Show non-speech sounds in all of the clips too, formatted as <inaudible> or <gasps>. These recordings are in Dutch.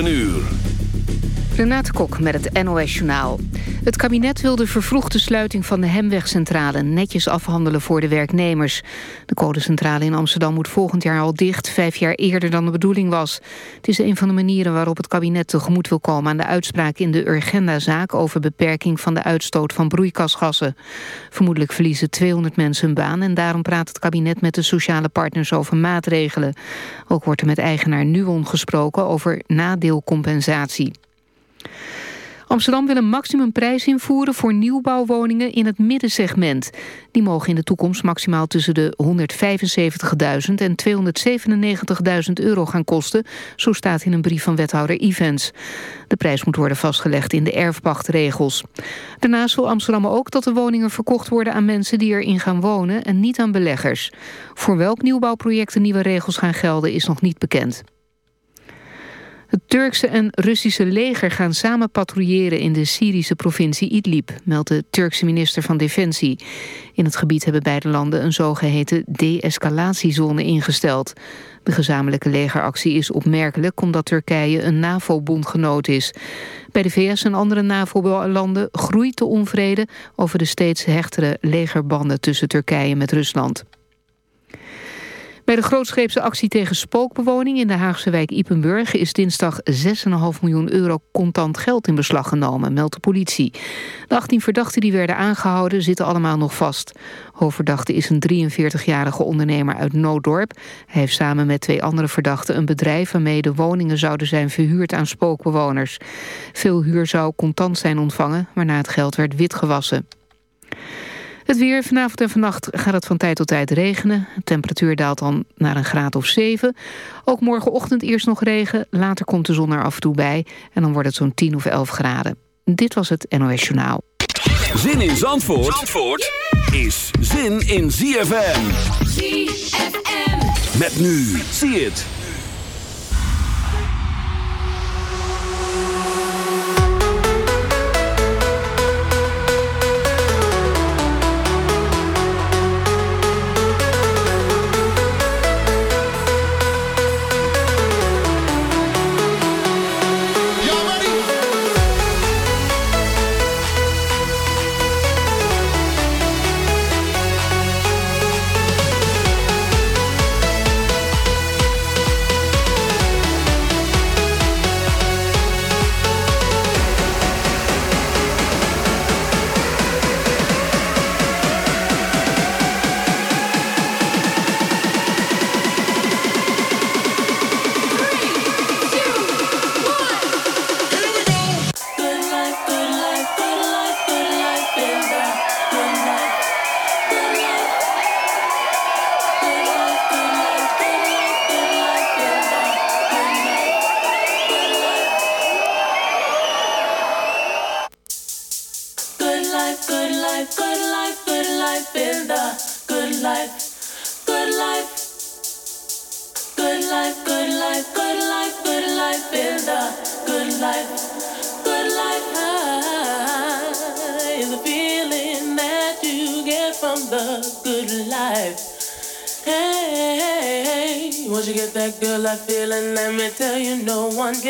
9 uur. Renate Kok met het NOS Journaal. Het kabinet wil de vervroegde sluiting van de Hemwegcentrale netjes afhandelen voor de werknemers. De codecentrale in Amsterdam moet volgend jaar al dicht, vijf jaar eerder dan de bedoeling was. Het is een van de manieren waarop het kabinet tegemoet wil komen aan de uitspraak in de Urgenda-zaak over beperking van de uitstoot van broeikasgassen. Vermoedelijk verliezen 200 mensen hun baan en daarom praat het kabinet met de sociale partners over maatregelen. Ook wordt er met eigenaar Nuon gesproken over nadeelcompensatie. Amsterdam wil een maximumprijs invoeren voor nieuwbouwwoningen in het middensegment. Die mogen in de toekomst maximaal tussen de 175.000 en 297.000 euro gaan kosten, zo staat in een brief van wethouder Evans. De prijs moet worden vastgelegd in de erfpachtregels. Daarnaast wil Amsterdam ook dat de woningen verkocht worden aan mensen die erin gaan wonen en niet aan beleggers. Voor welk nieuwbouwproject de nieuwe regels gaan gelden is nog niet bekend. Het Turkse en Russische leger gaan samen patrouilleren in de Syrische provincie Idlib, meldt de Turkse minister van Defensie. In het gebied hebben beide landen een zogeheten de-escalatiezone ingesteld. De gezamenlijke legeractie is opmerkelijk omdat Turkije een NAVO-bondgenoot is. Bij de VS en andere NAVO-landen groeit de onvrede over de steeds hechtere legerbanden tussen Turkije met Rusland. Bij de grootscheepse actie tegen spookbewoning in de Haagse wijk Ipenburg is dinsdag 6,5 miljoen euro contant geld in beslag genomen, meldt de politie. De 18 verdachten die werden aangehouden zitten allemaal nog vast. Hoofdverdachte is een 43-jarige ondernemer uit Nooddorp. Hij heeft samen met twee andere verdachten een bedrijf waarmee de woningen zouden zijn verhuurd aan spookbewoners. Veel huur zou contant zijn ontvangen, waarna het geld werd witgewassen. Het weer. Vanavond en vannacht gaat het van tijd tot tijd regenen. De temperatuur daalt dan naar een graad of 7. Ook morgenochtend eerst nog regen. Later komt de zon er af en toe bij. En dan wordt het zo'n 10 of 11 graden. Dit was het NOS Journaal. Zin in Zandvoort, Zandvoort is zin in ZFM. ZFM. Met nu. Zie het.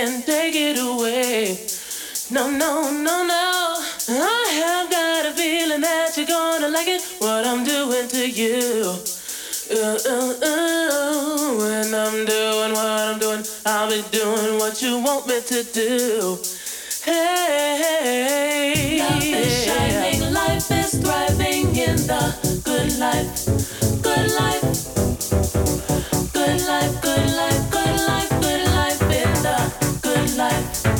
can take it away. No, no, no, no. I have got a feeling that you're gonna like it, what I'm doing to you. Ooh, ooh, ooh. When I'm doing what I'm doing, I'll be doing what you want me to do. Hey, hey, love is shining, life is thriving in the good life, good life. Life,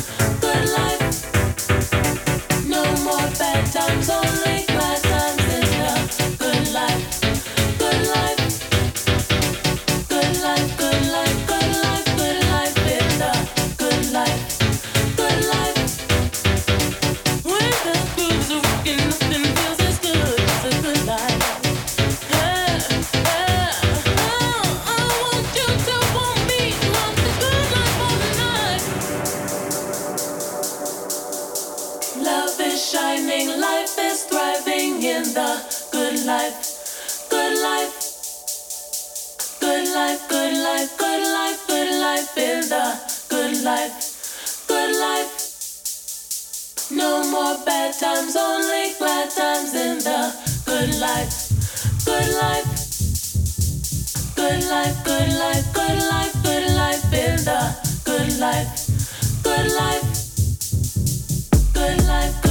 times only, glad times in the good life, good life, good life, good life, good life, good life in the good life, good life, good life. Good life.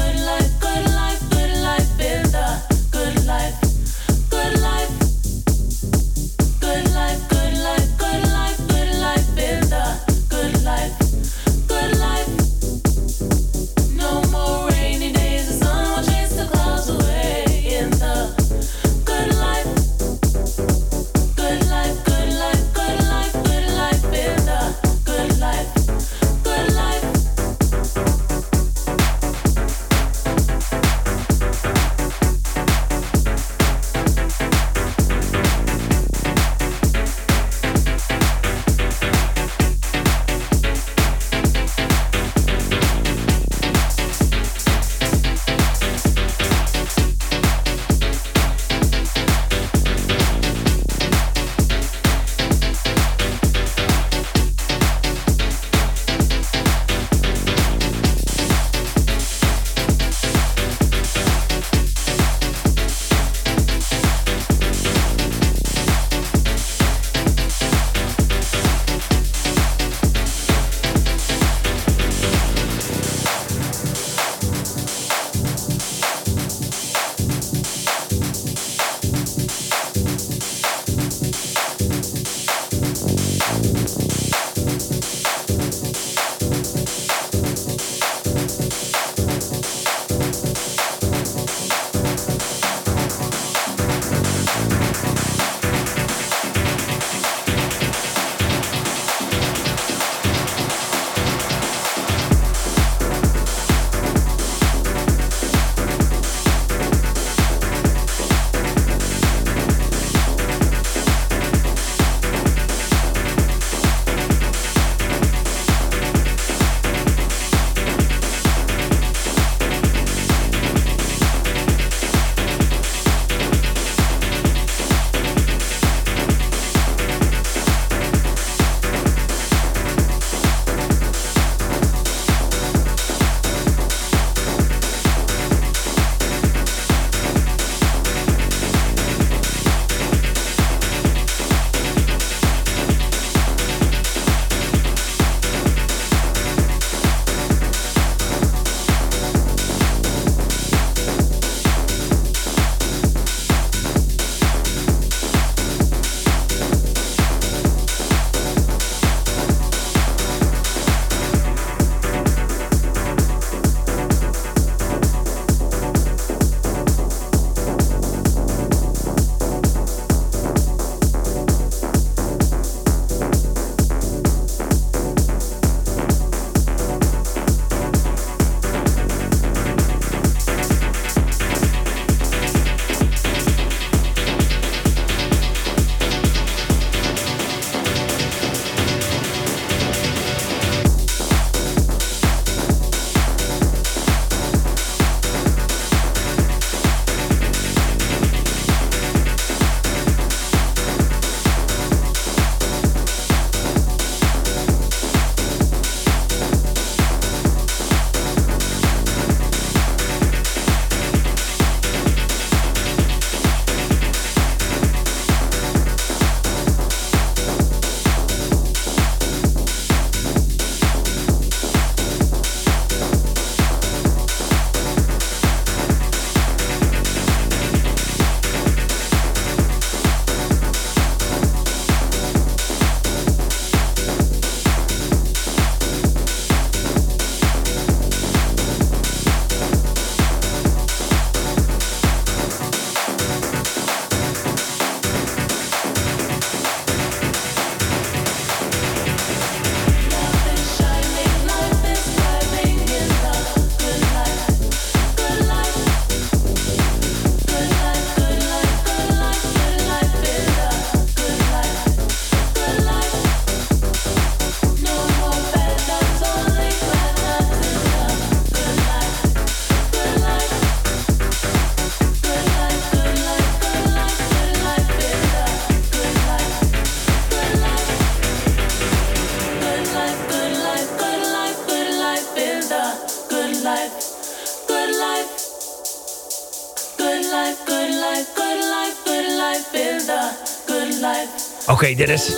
Oké, dit is...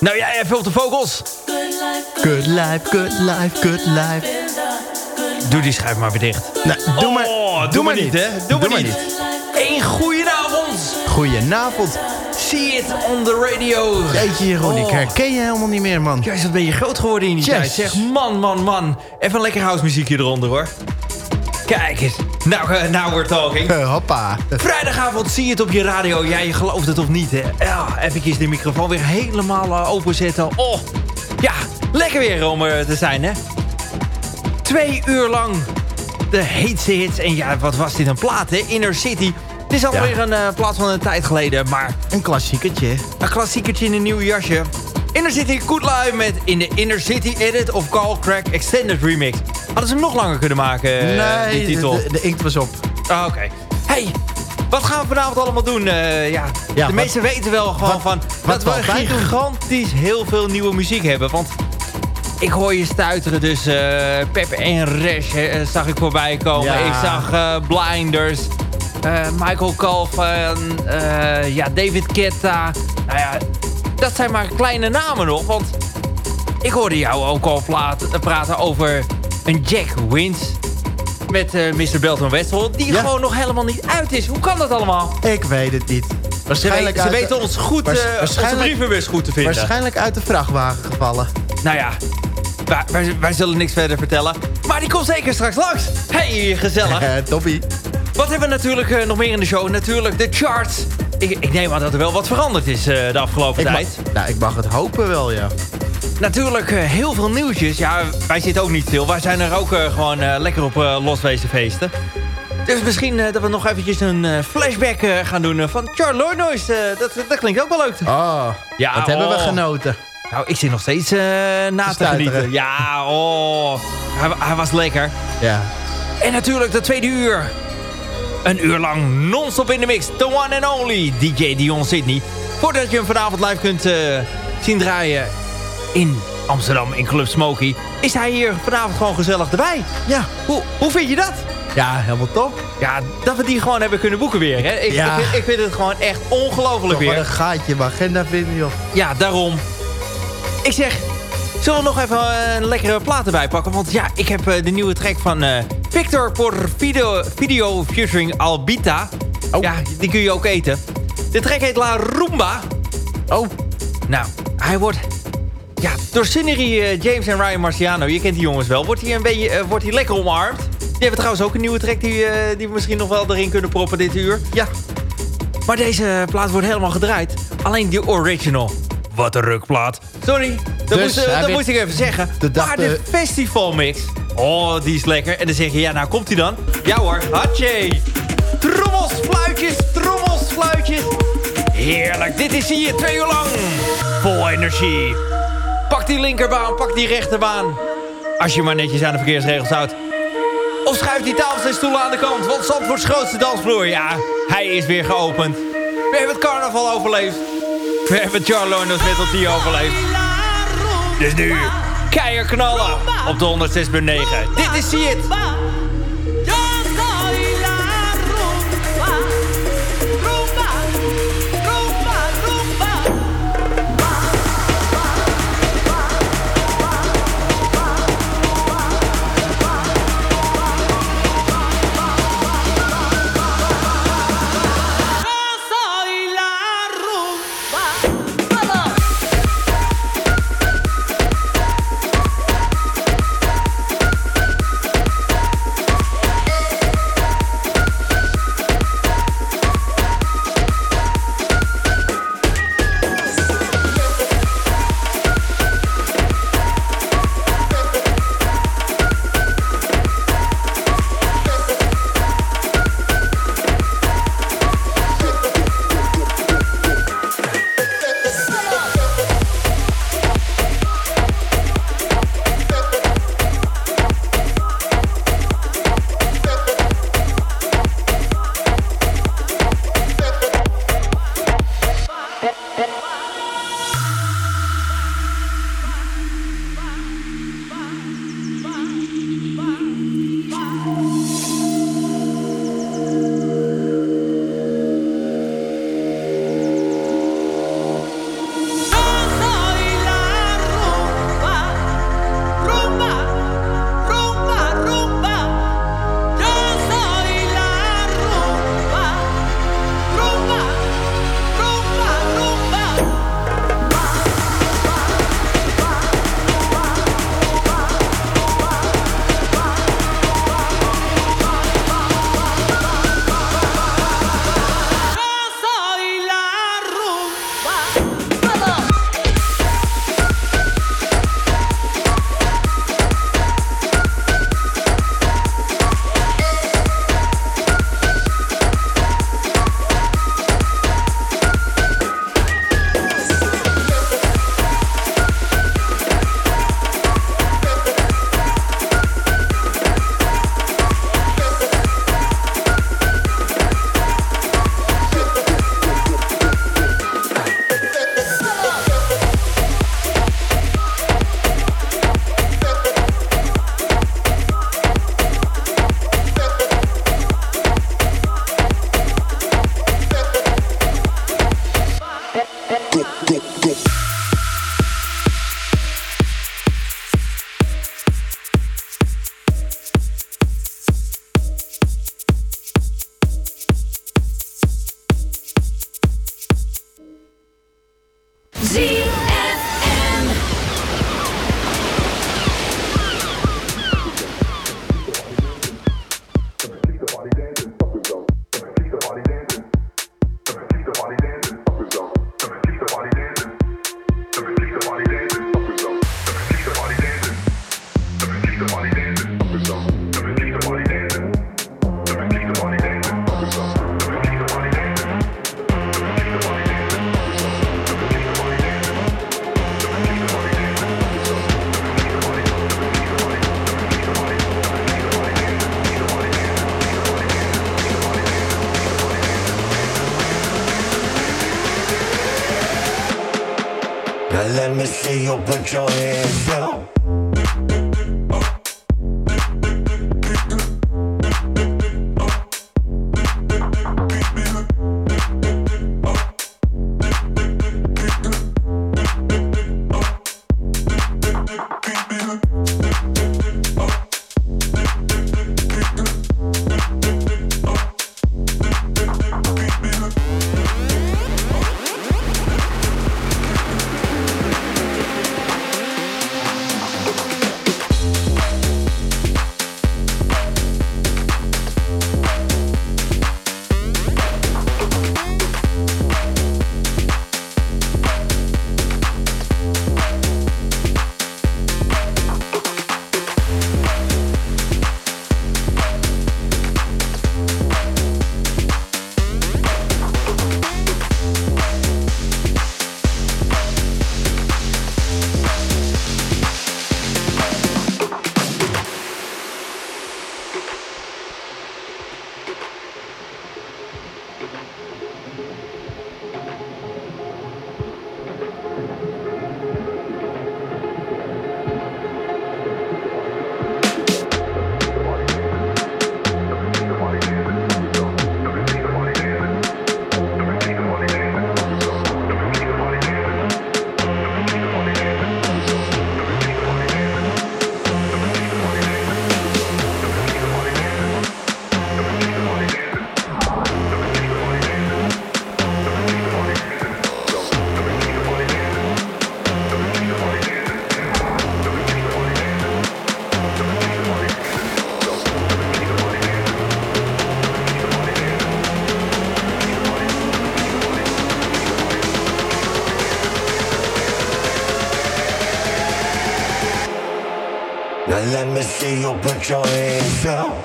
Nou ja, even op de vocals. Good life, good life, good life. Doe die schijf maar weer dicht. Nou, doe maar, Oh, doe, maar niet, hè. Doe, maar niet. Eén goedenavond. Goedenavond. See it on the radio. Jeetje Jeroen, ik Oh. herken je helemaal niet meer, man. Jij is een beetje groot geworden in die Yes. tijd. Zeg, man, man, man. Even een lekker housemuziekje eronder, hoor. Kijk eens. Nou, uh, now we're talking. Eh, hoppa. Vrijdagavond zie je het op je radio. Ja, je gelooft het of niet, hè. Ja, even de microfoon weer helemaal uh, openzetten. Oh, ja, lekker weer om er te zijn, hè. Twee uur lang de heetste hits. En ja, wat was dit een plaat, hè? Inner City. Het is alweer Ja. een uh, plaat van een tijd geleden, maar Een klassiekertje. een klassiekertje in een nieuw jasje. Inner City Good Live met in de Inner City Edit of Call Crack Extended Remix. Hadden ze hem nog langer kunnen maken, uh, die titel? de, de inkt was op. Ah, Oké. Hey, wat gaan we vanavond allemaal doen? Uh, ja, Ja, de wat- meesten weten wel gewoon wat- van wat dat we doen. gigantisch heel veel nieuwe muziek hebben. Want ik hoor je stuiteren, dus uh, Pep en Resh uh, zag ik voorbij komen. Ja. Ik zag Blinders, Michael Calvin, ja, David Ketta. Nou ja, dat zijn maar kleine namen nog, want ik hoorde jou ook al praten over een Jack Wins met uh, Mr. Belton Wessel, die Ja. gewoon nog helemaal niet uit is. Hoe kan dat allemaal? Ik weet het niet. Waarschijnlijk, ze de- weten ons goed, Waars- uh, onze waarschijnlijk- brievenbus goed te vinden. Waarschijnlijk uit de vrachtwagen gevallen. Nou ja, wij, wij, wij zullen niks verder vertellen. Maar die komt zeker straks langs. Hey, gezellig. Eh, <laughs> toppie. Wat hebben we natuurlijk uh, nog meer in de show? Natuurlijk de charts. Ik, ik neem aan dat er wel wat veranderd is uh, de afgelopen Ik tijd. mag, nou, ik mag het hopen wel, ja. Natuurlijk uh, heel veel nieuwtjes. Ja, wij zitten ook niet stil. Wij zijn er ook uh, gewoon uh, lekker op loswezen feesten. Dus misschien dat we nog eventjes een flashback gaan doen van Charles uh, dat, dat klinkt ook wel leuk. Oh, Ja, wat hebben we oh. genoten. Nou, ik zit nog steeds uh, na te, genieten. Ja, oh. Hij, hij was lekker. Ja. En natuurlijk de tweede uur. Een uur lang non-stop in de mix. The one and only DJ Dion Sydney. Voordat je hem vanavond live kunt uh, zien draaien in Amsterdam in Club Smoky... is hij hier vanavond gewoon gezellig erbij. Ja. Hoe, hoe vind je dat? Ja, helemaal top. Ja, dat we die gewoon hebben kunnen boeken weer. Hè? Ik, Ja. ik, ik vind het gewoon echt ongelooflijk wel weer. een gaatje mijn agenda vinden, joh. Ja, daarom. Ik zeg, zullen we nog even eh, een lekkere plaat erbij pakken? Want ja, ik heb eh, de nieuwe track van eh, Victor por video, video featuring Albita. Oh. Ja, die kun je ook eten. De track heet La Rumba. Oh, Nou, hij wordt... Ja, door Sunnery, eh, James en Ryan Marciano, je kent die jongens wel, wordt hij een beetje eh, wordt hij lekker omarmd. Die hebben trouwens ook een nieuwe track die, eh, die we misschien nog wel erin kunnen proppen dit uur. ja. Maar deze plaat wordt helemaal gedraaid. Alleen die original. Wat een rukplaat. Sorry, dat, Dus moest, dat moest ik even zeggen. de maar de de- festivalmix. Oh, die is lekker. En dan zeg je, ja, nou komt hij dan. Ja hoor, hatje. Trommels, fluitjes, trommels, fluitjes. Heerlijk, dit is hier twee uur lang. Vol energie. Die linkerbaan, pak die rechterbaan. Als je maar netjes aan de verkeersregels houdt. Of schuif die tafels en stoelen aan de kant. Want Zandvoorts grootste dansvloer, ja, hij is weer geopend. We hebben het carnaval overleefd. We hebben Charlo en de Metal overleefd. Dus nu, keihard knallen op de 106.9. Dit is See. yourself.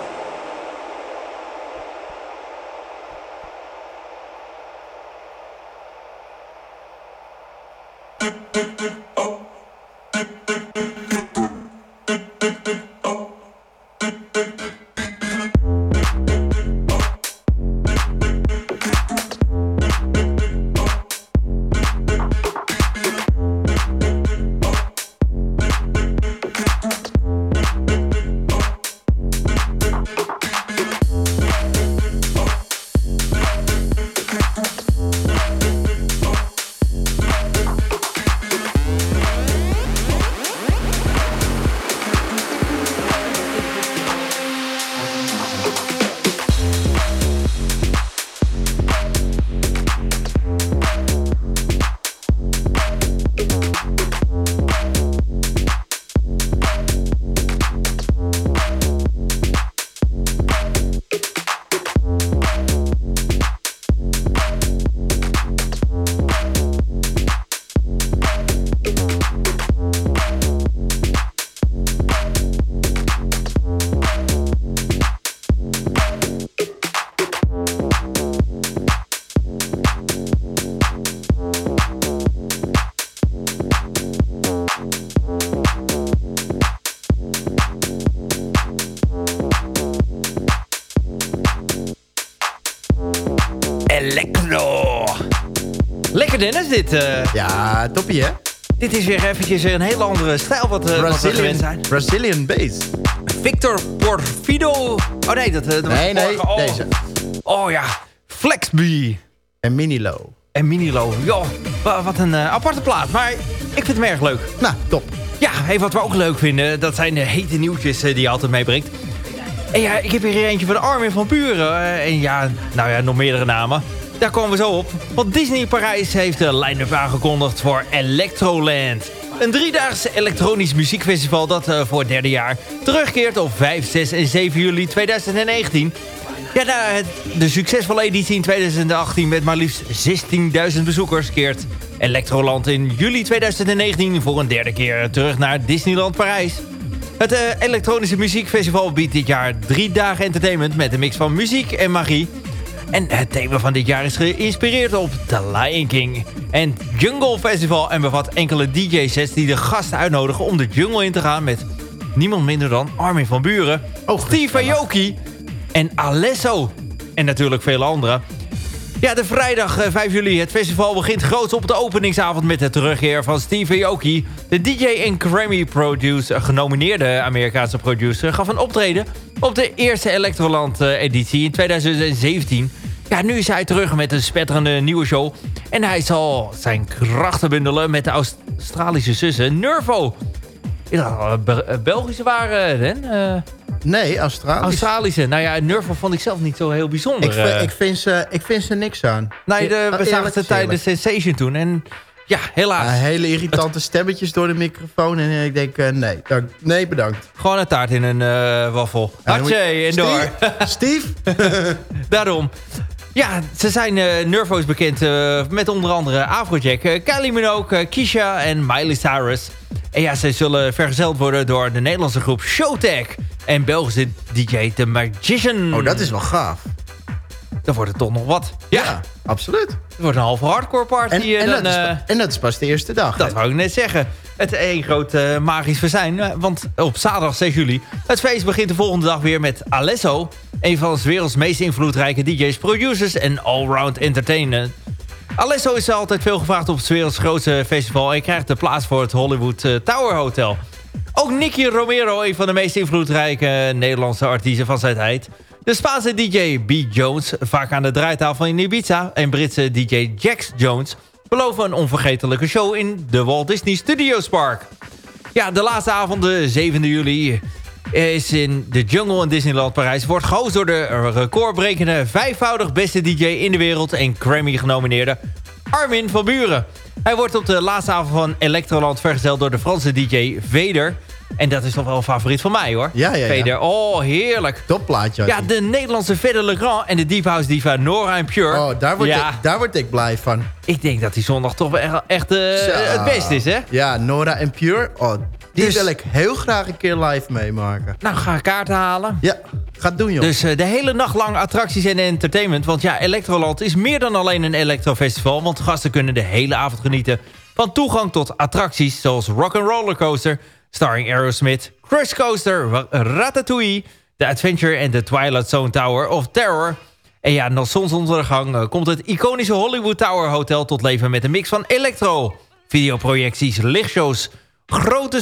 Dit. eh, Ja, toppie hè? dit is weer eventjes een hele andere stijl wat, eh, wat we gewend zijn. Brazilian bass. Victor Porfido. Oh nee, dat, eh, dat was Nee, oh. deze. Oh ja, Flexby. En Minilo. En Minilo. Joh, wa- wat een aparte plaat. Maar ik vind hem erg leuk. Nou, top. Ja, hey, wat we ook leuk vinden, dat zijn de hete nieuwtjes die je altijd meebrengt. En ja, ik heb hier eentje van Armin van Buren. en ja, nou ja, nog meerdere namen. Daar komen we zo op. Want Disney Parijs heeft de line-up aangekondigd voor Electroland. Een driedaagse elektronisch muziekfestival dat eh, voor het derde jaar terugkeert op 5, 6 en 7 juli 2019. Ja, na het- de succesvolle editie in 2018 met maar liefst 16.000 bezoekers keert Electroland in juli 2019 voor een derde keer terug naar Disneyland Parijs. Het eh, elektronische muziekfestival biedt dit jaar drie dagen entertainment... met een mix van muziek en magie. En het thema van dit jaar is geïnspireerd op The Lion King en Jungle Festival... en bevat enkele DJ-sets die de gasten uitnodigen om de jungle in te gaan... met niemand minder dan Armin van Buren, Oh, Steve Aoki en Alesso. En natuurlijk vele anderen. Ja, de vrijdag eh, 5 juli. Het festival begint groots op de openingsavond met de terugkeer van Steve Aoki. De DJ en Grammy producer, genomineerde Amerikaanse producer, gaf een optreden op de eerste Electroland eh, editie in 2017. Ja, nu is hij terug met een spetterende nieuwe show. En hij zal zijn krachten bundelen met de Australische zussen Nervo. Eh, Belgische waren, hè? Nee, Australisch. Australische. Nou ja, Nervo vond ik zelf niet zo heel bijzonder. ik, vind, eh. ik, vind ze, ik vind ze niks aan. Nee, de, we zagen is tijdens. Sensation toen. En ja, helaas. Hele irritante stemmetjes door de microfoon. En ik denk, eh, nee, dank, nee, bedankt. Gewoon een taart in een eh waffel. Hartje, je- en door. Steve? <laughs> Steve? <laughs> Daarom. Ja, ze zijn eh Nervo's bekend met onder andere Afrojack, Kylie Minogue, Keisha en Miley Cyrus. En ja, ze zullen vergezeld worden door de Nederlandse groep Showtech en Belgische DJ The Magician. Oh, dat is wel gaaf. Dan wordt het toch nog wat. Ja, Ja, absoluut. het wordt een halve hardcore party. En, eh, en, dan, dat is, eh, en dat is pas de eerste dag. Dat wou ik net zeggen. Het één groot eh, magisch verzijn. eh, Want op zaterdag 6 juli... Het feest begint de volgende dag weer met Alesso. Een van de werelds meest invloedrijke DJ's, producers en allround entertainer. Alesso is altijd veel gevraagd op het werelds grootste festival... en krijgt de plaats voor het Hollywood eh, Tower Hotel. Ook Nicky Romero, een van de meest invloedrijke Nederlandse artiesten van zijn tijd. De Spaanse DJ B. Jones, vaak aan de draaitafel in Ibiza... en Britse DJ Jax Jones beloven een onvergetelijke show in de Walt Disney Studios Park. Ja, de laatste avond, de 7e juli, is in de Jungle in Disneyland Parijs... wordt gehost door de recordbrekende vijfvoudig beste DJ in de wereld... en Grammy genomineerde Armin van Buren. Hij wordt op de laatste avond van Electroland vergezeld door de Franse DJ Vader... En dat is toch wel een favoriet van mij, hoor. Ja, ja, ja. Vader, oh, heerlijk. Topplaatje. Ja, de Nederlandse Vader Legrand en de Deep House diva Nora en Pure. Oh, daar word, ja, ik, daar word ik blij van. ik denk dat die zondag toch wel echt, echt eh, het beste is, hè? Ja, Nora en Pure. Oh, die Dus- wil ik heel graag een keer live meemaken. Nou, ga kaarten halen. Ja, ga het doen, joh. Dus eh, de hele nacht lang attracties en entertainment. Want ja, Electroland is meer dan alleen een electrofestival. Want gasten kunnen de hele avond genieten van toegang tot attracties... zoals Rock Roller Coaster, starring Aerosmith... Crush Coaster, Ra- Ratatouille... The Adventure en de Twilight Zone Tower of Terror... En ja, na zonsondergang eh, komt het iconische Hollywood Tower Hotel tot leven... met een mix van electro, videoprojecties, lichtshows... grote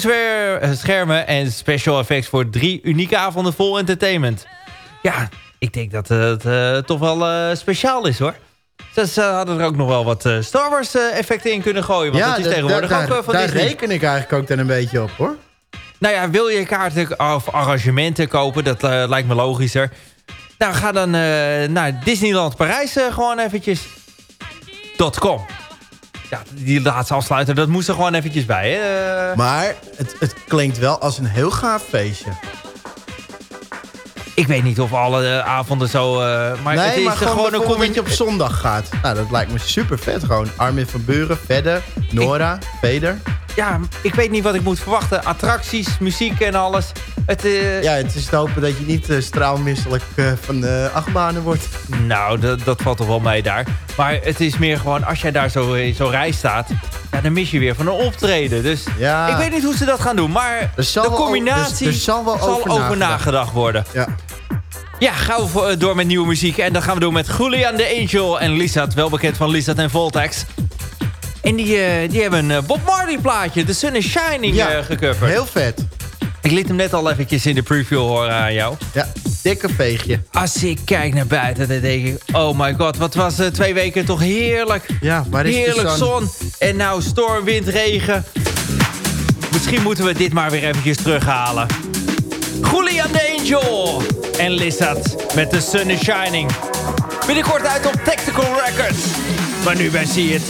eh, schermen en special effects... voor drie unieke avonden vol entertainment. Ja, ik denk dat het eh, toch wel eh, speciaal is, hoor. Ze hadden er ook nog wel wat eh, Star Wars eh, effecten in kunnen gooien. Want het is da- tegenwoordig ook daar, eh, van daar Disney. reken ik eigenlijk ook dan een beetje op, hoor. Nou ja, wil je kaarten of arrangementen kopen? Dat eh, lijkt me logischer. Nou, ga dan eh, naar Disneyland Parijs eh, gewoon eventjes. .com. Ja, die laatste afsluiter, dat moest er gewoon eventjes bij. Hè? Eh, Maar het, het klinkt wel als een heel gaaf feestje. ik weet niet of alle eh, avonden zo... eh, maar het nee, is maar er gewoon, gewoon een bijvoorbeeld dat je op zondag gaat. Nou, dat lijkt me super vet gewoon. Armin van Buren, Vedder, Nora, Veder. Ja, ik weet niet wat ik moet verwachten. Attracties, muziek en alles. Het, eh, Ja, het is te hopen dat je niet eh, straalmisselijk eh, van de achtbanen wordt. Nou, dat, dat valt toch wel mee daar. Maar het is meer gewoon, als jij daar zo in zo'n rij staat... Ja, dan mis je weer van een optreden. Dus Ja. ik weet niet hoe ze dat gaan doen. Maar zal de combinatie er- er zal wel over nagedacht. nagedacht. worden. Ja. Ja, gaan we voor- door met nieuwe muziek. En dat gaan we doen met Julian de Angel en Lizard. Wel bekend van Lizard en Voltax. En die, eh, die hebben een eh, Bob Marley plaatje. The Sun is Shining Ja, eh, gecoverd. Heel vet. Ik liet hem net al eventjes in de preview horen aan jou. Ja, dikke veegje. Als ik kijk naar buiten, dan denk ik... Oh my god, wat was twee weken toch heerlijk. Ja, waar is Heerlijk de zon. En nou storm, wind, regen. Misschien moeten we dit maar weer eventjes terughalen. Julian Angel en Lizard met The Sun is Shining. Binnenkort uit op Tactical Records. Maar nu bij See It.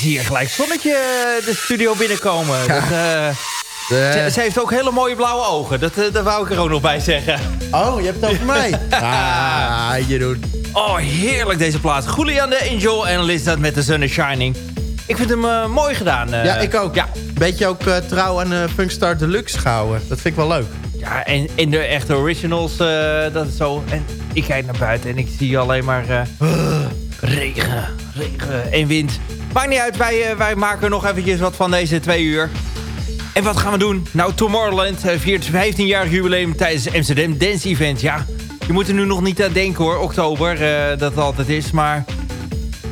Zie hier gelijk zonnetje eh, de studio binnenkomen. Dat, eh, ze, ze heeft ook hele mooie blauwe ogen. Dat, eh, dat wou ik er ook nog bij zeggen. Oh, je hebt het over mij. <laughs> Ah, Jeroen. Oh, heerlijk deze plaats. Julian de Angel en Lizard met The Sun is Shining. Ik vind hem mooi gedaan. Ja, ik ook. Ja, Beetje ook trouw aan Funkstar Deluxe gehouden. Dat vind ik wel leuk. ja en in de echte originals, dat is zo. En ik kijk naar buiten en ik zie alleen maar <gasps> regen, regen en wind. Maakt niet uit, wij, eh, wij maken nog eventjes wat van deze twee uur. En wat gaan we doen? Nou, Tomorrowland eh, viert 15-jarig jubileum tijdens het Amsterdam Dance Event. Ja, je moet er nu nog niet aan denken hoor, oktober, eh, dat het altijd is. Maar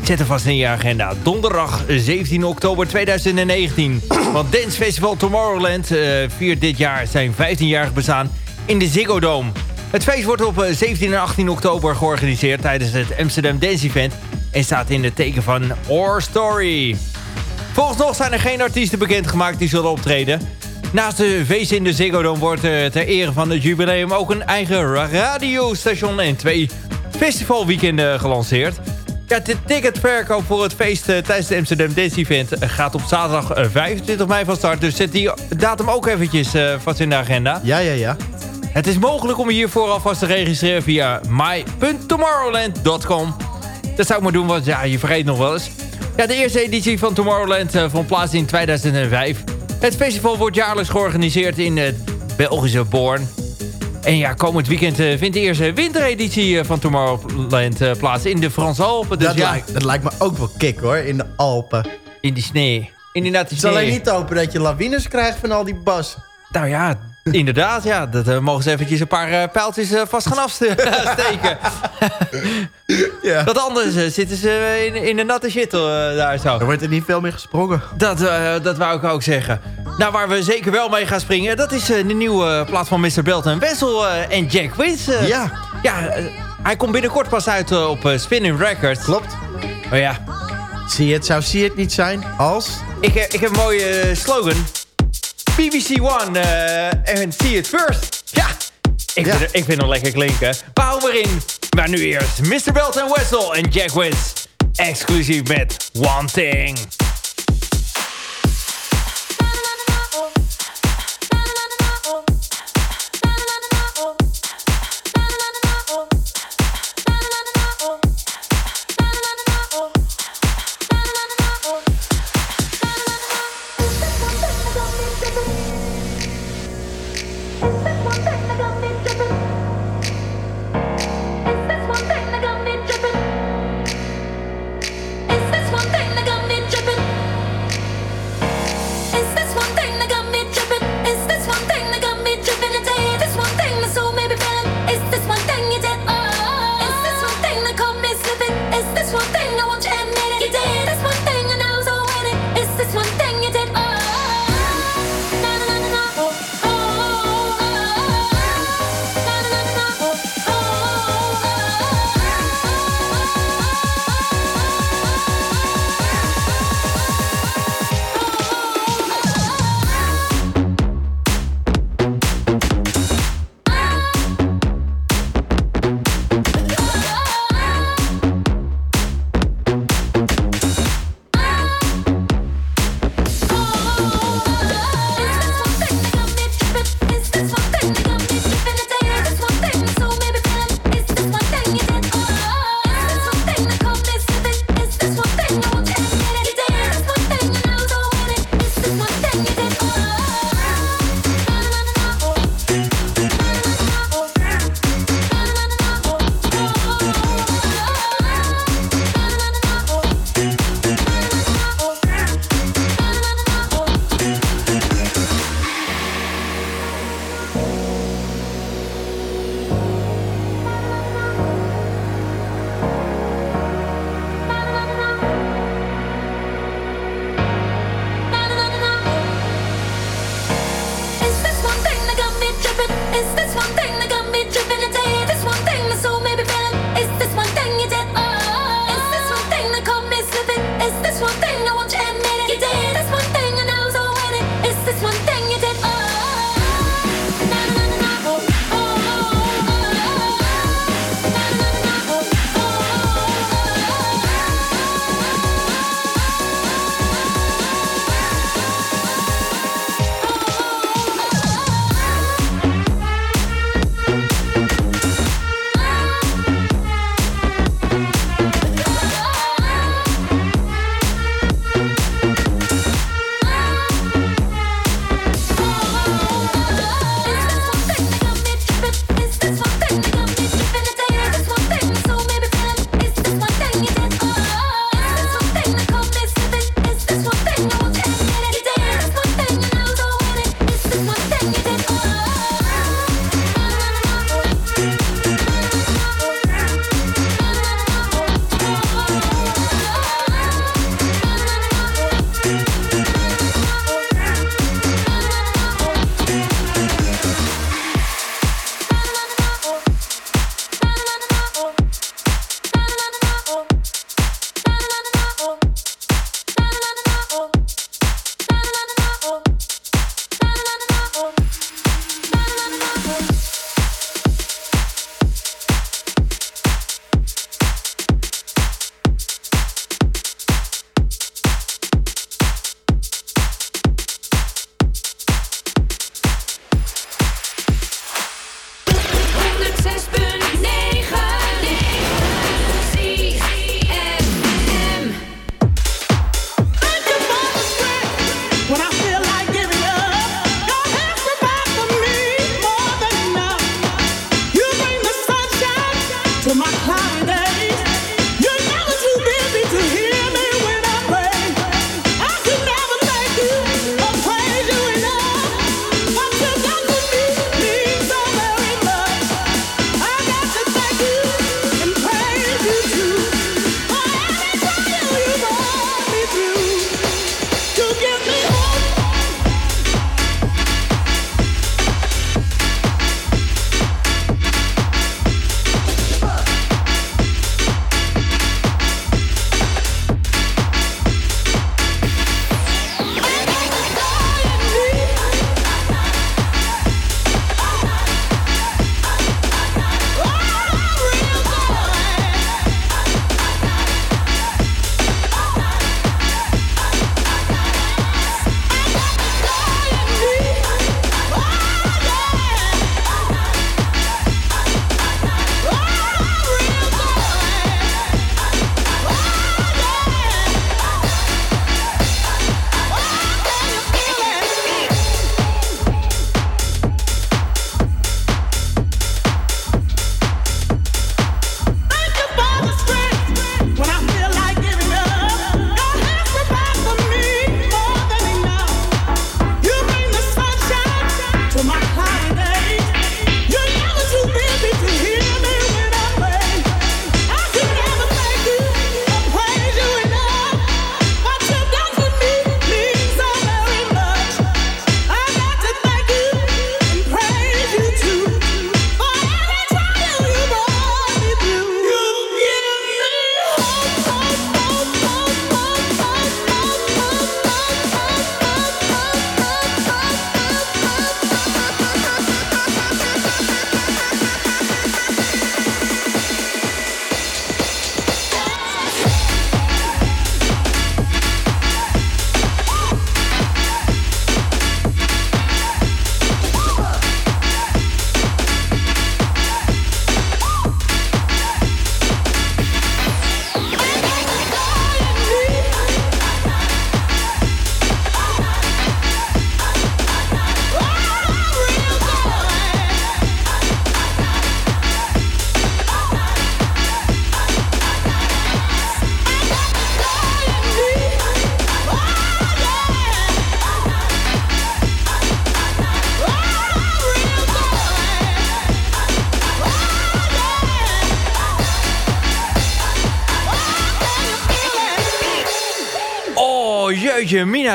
zet er vast in je agenda. Donderdag 17 oktober 2019. <clears throat> Want Dance Festival Tomorrowland eh, viert dit jaar zijn 15-jarig bestaan in de Ziggo Dome. Het feest wordt op eh, 17 en 18 oktober georganiseerd tijdens het Amsterdam Dance Event... en staat in het teken van Our Story. Volgens nog zijn er geen artiesten bekendgemaakt die zullen optreden. Naast de feest in de Ziggo Dome wordt eh, ter ere van het jubileum... ook een eigen radiostation en twee festivalweekenden gelanceerd. Ja, de ticketverkoop voor het feest eh, tijdens de Amsterdam Dance Event... eh, gaat op zaterdag eh, 25 mei van start. Dus zet die datum ook eventjes vast in de agenda. Ja, ja, ja. Het is mogelijk om je hiervoor alvast te registreren via my.tomorrowland.com. Dat zou ik maar doen, want ja, je vergeet nog wel eens. Ja, de eerste editie van Tomorrowland eh, vond plaats in 2005. Het festival wordt jaarlijks georganiseerd in het Belgische Born. En ja, komend weekend eh, vindt de eerste wintereditie eh, van Tomorrowland eh, plaats in de Franse Alpen. Dus dat, ja, lijkt, dat lijkt me ook wel kick hoor, in de Alpen. in die sneeuw. In die natte Het is alleen niet hopen dat je lawines krijgt van al die bas. Nou ja, inderdaad, ja. Dat eh, mogen ze eventjes een paar eh, pijltjes eh, vast gaan afsteken. <laughs> <laughs> Ja. Dat anders zitten ze in, in de natte shit daar zo. Er wordt er niet veel meer gesprongen. Dat, dat wou ik ook zeggen. Nou, waar we zeker wel mee gaan springen... dat is de nieuwe plaat van Mr. Belt en Wessel en Jack Wins. Ja. Ja, hij komt binnenkort pas uit op Spinning Records. Klopt. Maar ja, Zie het, zou zie het niet zijn als... ik, ik heb een mooie slogan. BBC One eh, en See It First. Ja, Ik, Ja. vind, ik vind hem lekker klinken. Bouw maar in. Maar nu eerst Mr. Belt en Wessel en Jack Wins. Exclusief met One Thing.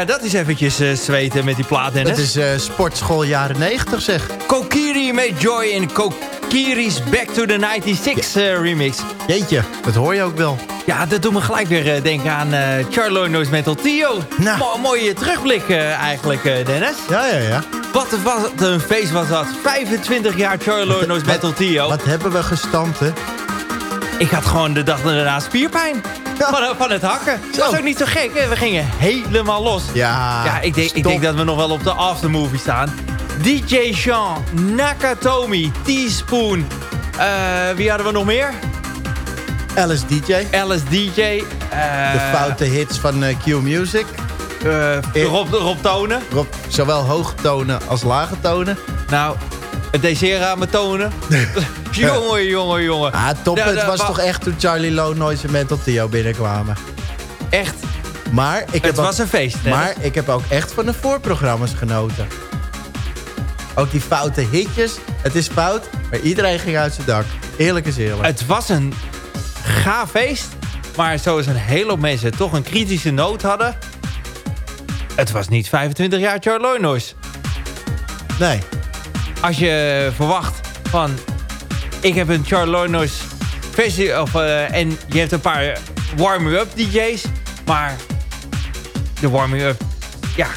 Dat is eventjes eh, zweten met die plaat, Dennis. Het is eh, sportschool jaren 90 zeg. Kokiri met Joy in Kokiri's Back to the 96 eh, remix. Jeetje, dat hoor je ook wel. Ja, dat doet me gelijk weer denken aan Charlo Noise Metal Tio. Nou. Mo- mooie terugblik eigenlijk, Dennis. Ja, ja, ja. Wat een, wat een feest was dat. 25 jaar Charlo Noise Metal Tio. Wat hebben we gestampt, hè? Ik had gewoon de dag daarna spierpijn. Van, van het hakken. Dat was ook niet zo gek. hè. We gingen helemaal los. Ja, Ja, ik denk, ik denk dat we nog wel op de aftermovie staan. DJ Sean, Nakatomi, Teaspoon. eh wie hadden we nog meer? Alice DJ. Alice DJ. eh, De foute hits van eh, Q Music. Rob, Rob Tonen. Rob, zowel hoge tonen als lage tonen. Nou, het desera aan mijn tonen. <laughs> jongen, jongen, jongen. Ah, top. Het da- was wa- toch echt toen Charlie Low Noise en Mental Theo binnenkwamen. Echt, Maar ik, het heb ook, was een feest. hè? maar ik heb ook echt van de voorprogramma's genoten. Ook die foute hitjes. Het is fout, maar iedereen ging uit zijn dak. Eerlijk is eerlijk. Het was een gaaf feest. Maar zoals een hele hoop mensen toch een kritische noot hadden... Het was niet 25 jaar Charlotte Noise. Nee. Als je verwacht van... Ik heb een Charlotte Noise versie... Of, eh, en je hebt een paar warming-up DJ's. Maar de warming-up... Ja,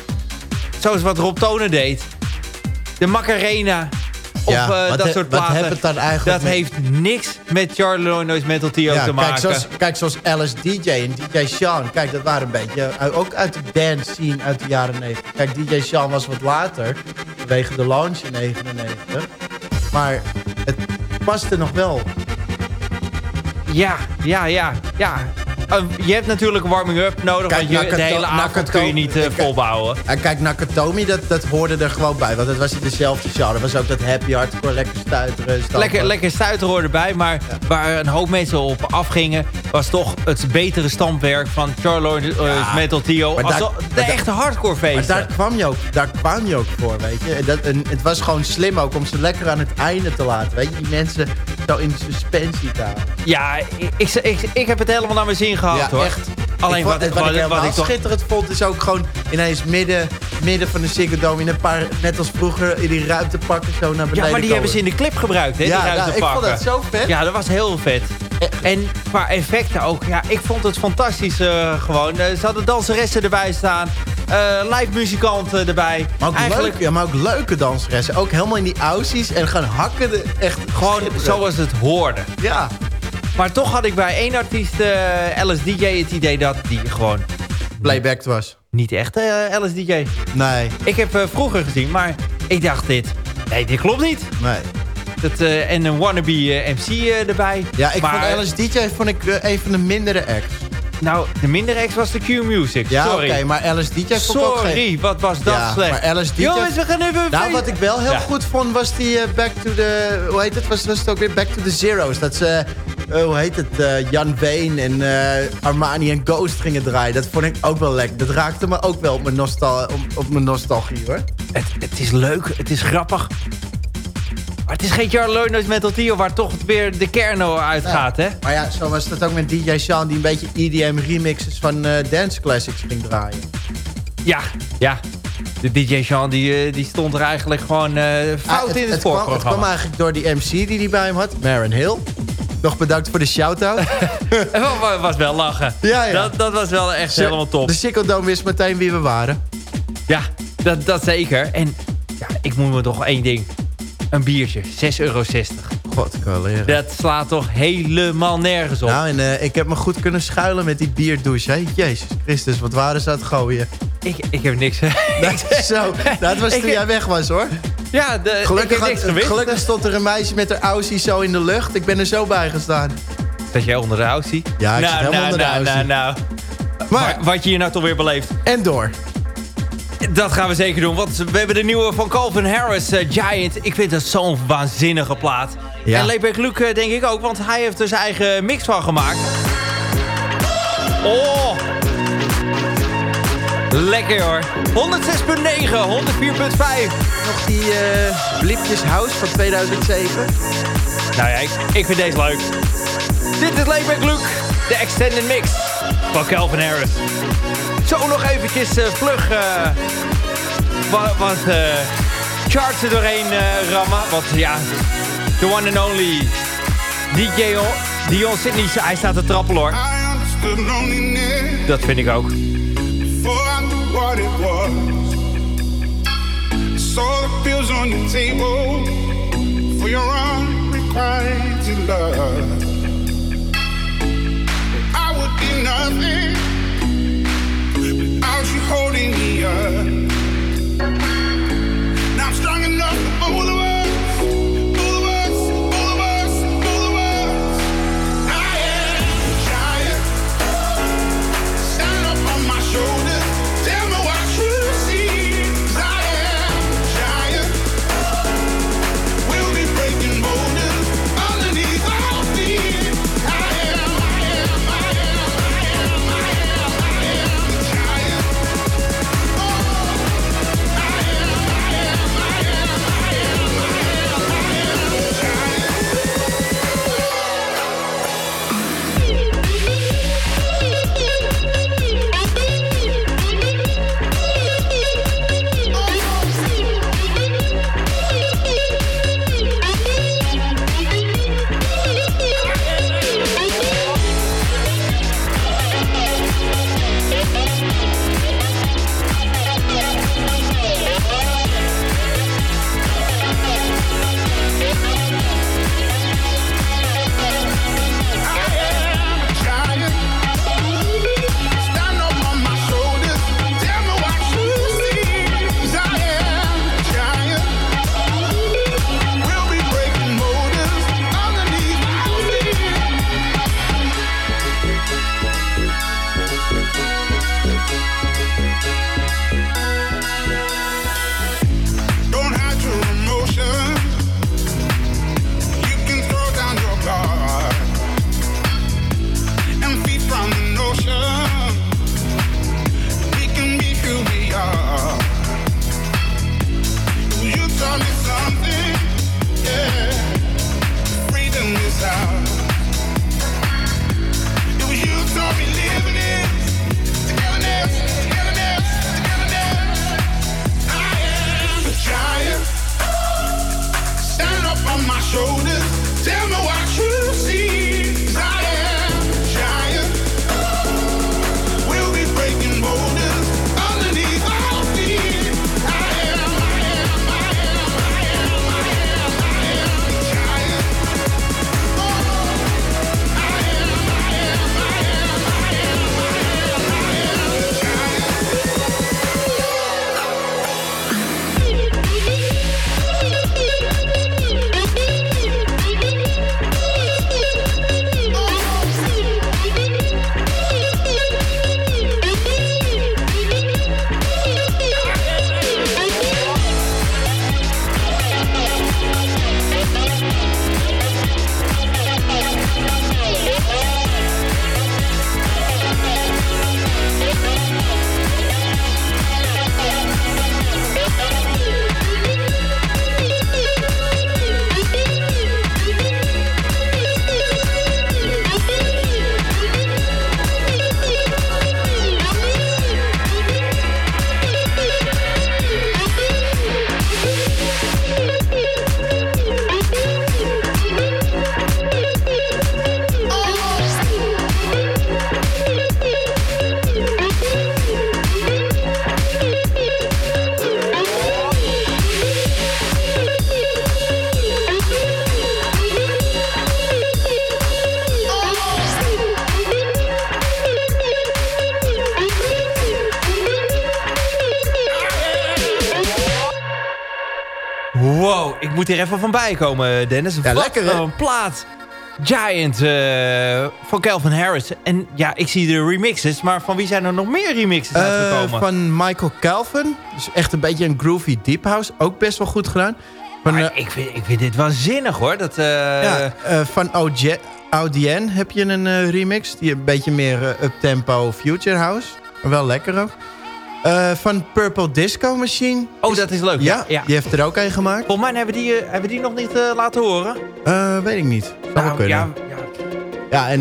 zoals wat Rob Tonen deed. De Macarena... Of Ja, eh, wat dat he- soort wat platen. heeft het dan eigenlijk dat met- heeft niks met Charlotte Noise Metal Tio Ja, te maken. kijk, zoals, kijk, zoals Alice DJ en DJ Sean. Kijk, dat waren een beetje uh, ook uit de dance scene uit de jaren 90. Kijk, DJ Sean was wat later. Vanwege de launch in 99. Maar het paste nog wel. Ja, ja, ja, ja. Eh, je hebt natuurlijk een warming-up nodig, Kijk, want je, de hele avond kun je niet eh, Kijk, volbouwen. En kijk, Nakatomi, dat, dat hoorde er gewoon bij. Want het was in dezelfde genre. Dat was ook dat happy hardcore, lekker stuiteren. stampen. Lekker, lekker stuiter hoorde erbij, maar waar een hoop mensen op afgingen... was toch het betere stampwerk van Charlotte eh, Ja, Metal Tio. maar Als daar- de maar daar- echte hardcore Maar feesten. daar kwam, je ook, daar kwam je ook voor, weet je. En dat, en het was gewoon slim ook om ze lekker aan het einde te laten. Weet je, die mensen zo in suspensie te houden. Ja, ik, ik, ik, ik heb het helemaal naar mijn zin gehad, Ja, hoor. echt. Alleen ik wat, wat, wat, ik wat, ik toch... schitterend vond, is ook gewoon ineens midden, midden van de Ziggo Dome in een paar, net als vroeger, in die ruimtepakken zo naar beneden Ja, maar die hebben ze in de clip gebruikt, hè, Ja, die nou, ik ruimtepakken. vond het zo vet. Ja, dat was heel vet. En qua effecten ook. Ja, ik vond het fantastisch eh, gewoon. Eh, ze hadden danseressen erbij staan. eh live muzikanten erbij. Maar ook, Eigenlijk leuk, ja, maar ook leuke danseressen. Ook helemaal in die aussies en gaan hakken. De, echt gewoon zoals het hoorde. Ja. Maar toch had ik bij één artiest, eh LSDJ, het idee dat die gewoon Playback was. niet echt eh LSDJ. Nee, Ik heb eh, vroeger gezien, maar ik dacht dit. Nee, dit klopt niet. nee. Dat, eh, en een wannabe eh, MC eh, erbij. Ja, ik maar, vond LSDJ vond ik een van de mindere acts. Nou, de minder ex was de Q-Music. Ja, Sorry. oké, maar LSDJ vond ik ook geen... Sorry, wat was dat Ja, slecht. maar LSD Jongens, we gaan even... Nou, wat ik wel heel Ja. goed vond, was die Back to the... Hoe heet het? Was, was het ook weer Back to the Zeros? Dat ze, hoe heet het, Jan Veen en Armani en Ghost gingen draaien. Dat vond ik ook wel lekker. Dat raakte me ook wel op mijn, nostal op, op mijn nostalgie, hoor. Het, het is leuk, het is grappig. Maar het is geen Charlotte Noise Metal Tio waar toch weer de kern uitgaat, hè? Maar ja, zo was dat ook met DJ Sean... die een beetje EDM remixes van eh, dance classics ging draaien. Ja, ja. De DJ Sean die, eh, die stond er eigenlijk gewoon eh, fout Ah, in het, het, kwam, het kwam eigenlijk door die MC die hij bij hem had, Maren Hill. Nog bedankt voor de shout-out. <laughs> Het wa- was wel lachen. Ja, ja. Dat, dat was wel echt helemaal top. De Dome wist meteen wie we waren. Ja, dat, dat zeker. En ja, ik moet me toch één ding. Een biertje, 6,60 euro. God, kaleren. Dat slaat toch helemaal nergens op. Nou, en eh, ik heb me goed kunnen schuilen met die bierdouche. Hè? Jezus Christus, wat waren ze aan het gooien. Ik, ik heb niks. <laughs> Dat is zo. Dat was Ik- toen jij weg was, hoor. ja, de, Gelukkig, had- gelukkig stond er een meisje met haar aussie zo in de lucht. Ik ben er zo bij gestaan. Dat jij onder de ziet? Ja, ik nou, zit helemaal nou, onder de nou, hout nou, nou. Maar, Wat je hier nou toch weer beleeft. en door. Dat gaan we zeker doen, want we hebben de nieuwe van Calvin Harris, eh, Giant. Ik vind dat zo'n waanzinnige plaat. En Lebeck Luke eh, denk ik ook, want hij heeft er zijn eigen mix van gemaakt. Oh! Lekker hoor. 106.9, 104.5. Nog die uh, Blipjes House van 2007. Nou ja, ik, vind deze leuk. Dit is Lebeck Luke, de Extended Mix van Calvin Harris. Zo nog eventjes eh, vlug eh, wat, wat eh, charts er doorheen rammen. Want ja, the one and only DJ Dion Sydney, hij staat te trappelen hoor. Dat vind ik ook. saw the on your table for your unrequited love. I would be nothing. holding me up. van bijkomen, Dennis. Ja, lekker? Een plaat. Giant eh, van Calvin Harris. En ja, ik zie de remixes, maar van wie zijn er nog meer remixes eh, uitgekomen? Van Michael Calvin. Dus echt een beetje een groovy deep house. Ook best wel goed gedaan. Van, eh, ik, vind, ik vind dit waanzinnig hoor. Dat, ja, van OJ, Audien heb je een remix. Die een beetje meer up-tempo future house. Maar wel lekker. Eh, van Purple Disco Machine. Oh, dat is leuk. Ja, die heeft er ook een gemaakt. Volgens mij hebben die, eh, hebben die nog niet eh, laten horen. weet ik niet. Zou nou, kunnen. Ja, en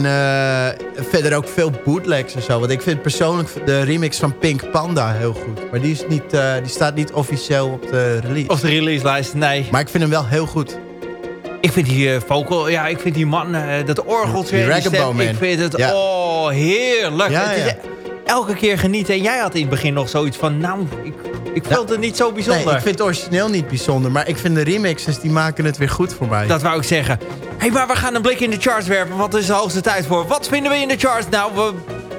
verder ook veel bootlegs en zo. Want ik vind persoonlijk de remix van Pink Panda heel goed. Maar die, is niet, die staat niet officieel op de release. Of de release-lijst, nee. Maar ik vind hem wel heel goed. Ik vind die uh, vocal, ja, ik vind die man, dat orgeltje. Die, die stem, Ik vind het, oh, heerlijk. Ja elke keer genieten. En jij had in het begin nog zoiets van, nou, ik, ik vond het niet zo bijzonder. Nee, ik vind het origineel niet bijzonder. Maar ik vind de remixes, die maken het weer goed voor mij. Dat wou ik zeggen. Hé, hey, maar we gaan een blik in de charts werpen. Wat is de hoogste tijd voor? Wat vinden we in de charts? Nou, we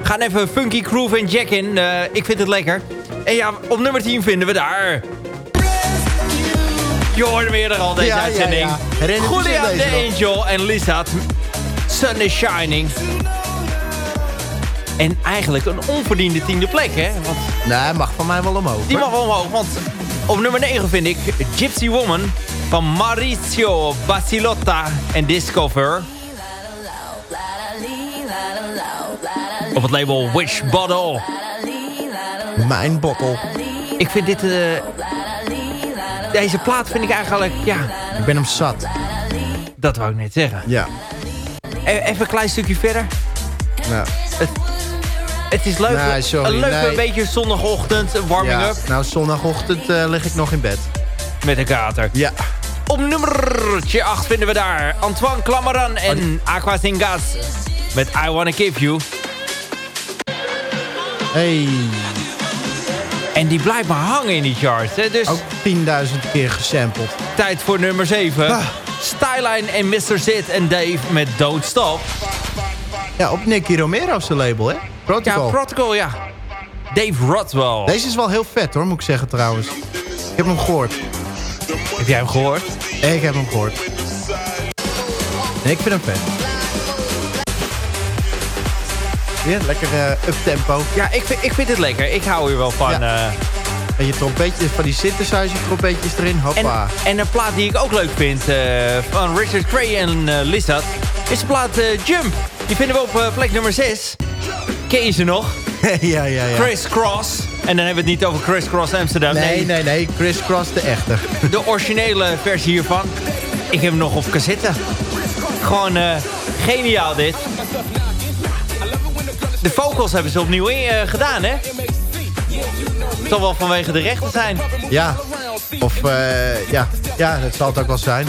gaan even Funky Groove en Jack in. Eh, ik vind het lekker. En ja, op nummer 10 vinden we daar... Je hoorde hem eerder al, deze Ja, uitzending. ja. De? Angel en Lisa. Sun is Shining. En eigenlijk een onverdiende tiende plek, hè? Want Nee, mag van mij wel omhoog. die hoor. mag wel omhoog, want op nummer 9 vind ik Gypsy Woman van Mauricio Basilotta en Discover. Op het label Wish Bottle. Mijn bottle. Ik vind dit... eh, deze plaat vind ik eigenlijk... Ja, Ik ben hem zat. dat wou ik net zeggen. Ja. E- even een klein stukje verder. Het is leuk. Nee, sorry, een leuke nee. beetje zondagochtend, warming ja. up Nou, zondagochtend eh, lig ik nog in bed. met een kater. Ja. Op nummertje 8 vinden we daar Antoine Clamaran en Aqua Singas met I Wanna Give You. Hey. En die blijft maar hangen in die charts. Hè? Dus Ook 10.000 keer gesampled. tijd voor nummer 7. Ah. Styline en Mr. Zit en Dave met Don't Stop. Ja, op Nicky Romero's label, hè? Ja, Protocol. Protocol, ja. Dave Rodwell. Deze is wel heel vet, hoor, moet ik zeggen trouwens. Ik heb hem gehoord. Heb jij hem gehoord? Ik heb hem gehoord. Ik vind hem vet. Ja, lekker eh up-tempo. Ja, ik vind, ik vind het lekker. Ik hou hier wel van. Ja. eh. En je trompetje van die synthesizer trompetjes erin. en, Hoppa. en een plaat die ik ook leuk vind eh, van Richard Cray en eh Lizard is de plaat Jump. Die vinden we op plek nummer 6. Je ze nog? <laughs> ja, ja, ja. Chris Cross. En dan hebben we het niet over Chris Cross Amsterdam. Nee, nee, nee. Chris Cross de echte. <laughs> De originele versie hiervan. Ik heb hem nog op cassette. Gewoon eh, geniaal dit. De vocals hebben ze opnieuw in, eh, gedaan, hè? Zal wel vanwege de rechten zijn. Ja. Of, eh, ja. Ja, dat zal het ook wel zijn.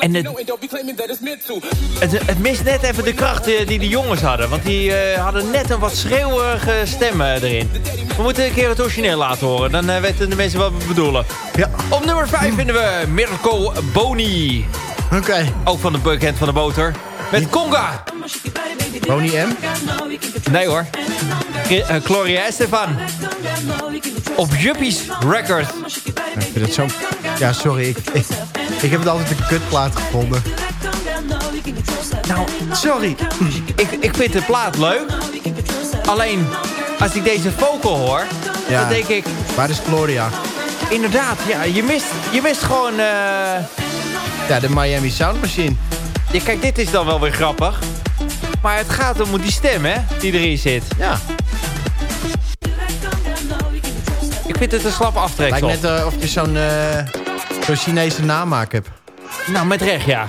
En het, het, het mist net even de kracht eh, die de jongens hadden. Want die eh, hadden net een wat schreeuwige stem eh, erin. We moeten een keer het origineel laten horen. Dan weten de mensen wat we bedoelen. Ja. Op nummer 5 vinden we Mirko Boni. Oké. Ook van de bekend van de boter. Met Conga. Bonnie M. Nee hoor. Gloria Estefan. Op Juppies Records. Ik vind het zo... Ja, sorry. Ik, ik, ik heb het altijd een kutplaat gevonden. Nou, sorry. Ik, ik vind de plaat leuk. Alleen, als ik deze vocal hoor... Ja. dan denk ik... Waar is Gloria? Inderdaad, ja, je mist, je mist gewoon... eh Ja, de Miami Sound Machine. ja, kijk, dit is dan wel weer grappig. Maar het gaat om die stem, hè, die erin zit. Ja. Ik vind het een slap Lijkt aftreksel. net eh, of je zo'n eh, zo'n Chinese namaak hebt. Nou, met recht, <laughs> ja.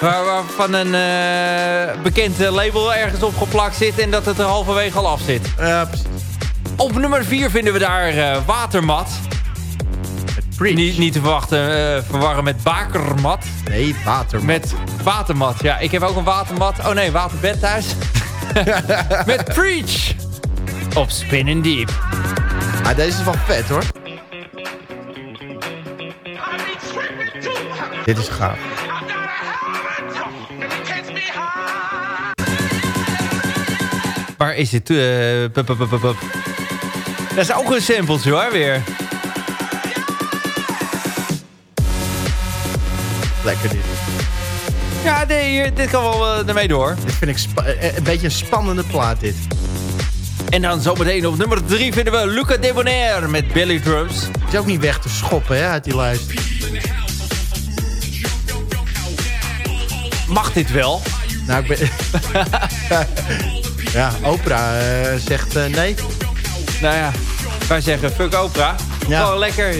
Waar, waarvan een eh, bekend eh, label ergens op geplakt zit... en dat het er halverwege al af zit. Ja, precies. Op nummer 4 vinden we daar eh, Watermat. Niet, niet te verwachten, eh, verwarren met Bakermat. Nee, water. Met Watermat. Ja, ik heb ook een watermat. Oh nee, waterbed thuis. <laughs> <laughs> met Preach. Op Spinning Deep. Ah, deze is wel vet, hoor. Dit is gaaf. Waar is het? eh, pup, pup, pup, pup, pup. Dat is ook een sampletje hoor, weer. Lekker dit. Ja, nee, dit kan wel eh, ermee door. Dit vind ik eh, een beetje een spannende plaat, dit. En dan zometeen op nummer 3 vinden we Luca Debonair met Billy Drums. Is ook niet weg te schoppen, hè, uit die lijst. Mag dit wel? Nou, ik ben... <laughs> ja, Oprah eh, zegt eh, nee. Nou ja, wij zeggen fuck Oprah. Ja. Gewoon lekker.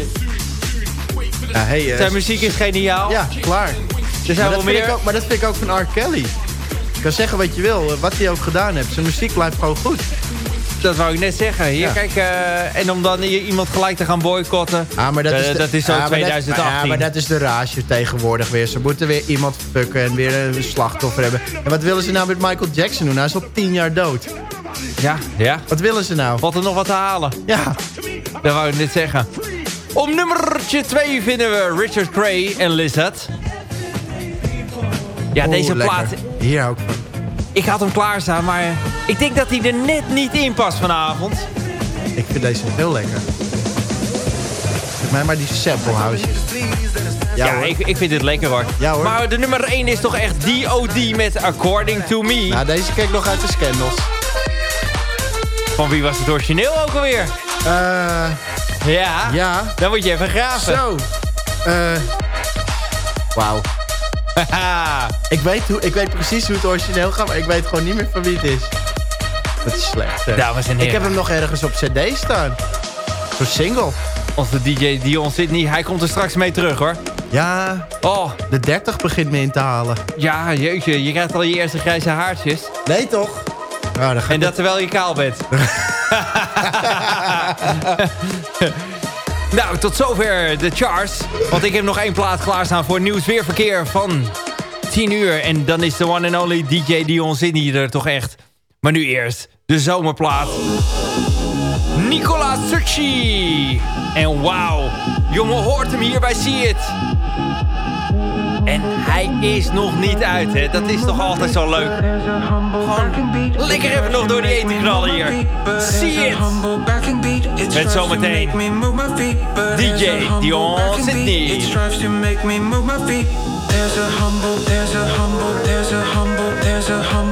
Ja, hey, eh, Zijn muziek is geniaal. Ja, klaar. Er zijn Maar wel meer... ik ook, maar dat vind ik ook van R. Kelly. Je kan zeggen wat je wil, wat hij ook gedaan heeft. Zijn muziek blijft gewoon goed. Dat wou ik net zeggen. Hier, Ja. kijk, eh, en om dan iemand gelijk te gaan boycotten. Ah, maar dat, Eh, is de- dat is zo ah, maar dat- 2018. ja, maar dat is de rage tegenwoordig weer. Ze moeten weer iemand fucken en weer een slachtoffer hebben. En wat willen ze nou met Michael Jackson doen? Hij is al tien jaar dood. Ja, ja. Wat willen ze nou? Valt er nog wat te halen? Ja, Dat wou ik net zeggen. Op nummertje 2 vinden we Richard Gray en Lizard. Ja, Oeh, deze plaat... Hier hou ik had hem klaarstaan, maar ik denk dat hij er net niet in past vanavond. Ik vind deze heel lekker. Geef mij maar die sample house. Ja, ik, ik vind dit lekker hoor. Ja, hoor. Maar de nummer 1 is toch echt D.O.D. met According to Me. Nou, deze ik nog uit de scandals. Van wie was het origineel ook alweer? Eh, Ja, ja. dan moet je even graven. Zo. Eh, Wauw. Haha. <laughs> Ik weet, hoe, ik weet precies hoe het origineel gaat, maar ik weet gewoon niet meer van wie het is. Dat is slecht. hè. Dames en heren. Ik heb hem nog ergens op cd staan. Zo'n single. Onze DJ Dion Sydney, hij komt er straks mee terug hoor. Ja, Oh, de 30 begint me in te halen. ja, jeetje, je krijgt al je eerste grijze haartjes. Nee toch? Oh, dan ga En dat terwijl je kaal bent. <laughs> <laughs> nou, tot zover de charts. Want ik heb nog één plaat klaarstaan voor nieuws weerverkeer van 10 uur. En dan is de one and only DJ Dion er toch echt. Maar nu eerst de zomerplaat. Nicola Succi. En wauw, jongen hoort hem hier bij See It. En hij is nog niet uit, hè. Dat is toch altijd zo leuk. Gewoon lekker even nog door die eten knallen hier. See it. Met zometeen DJ Dion Sydney. There's a humble, there's a humble, there's a humble, there's a humble,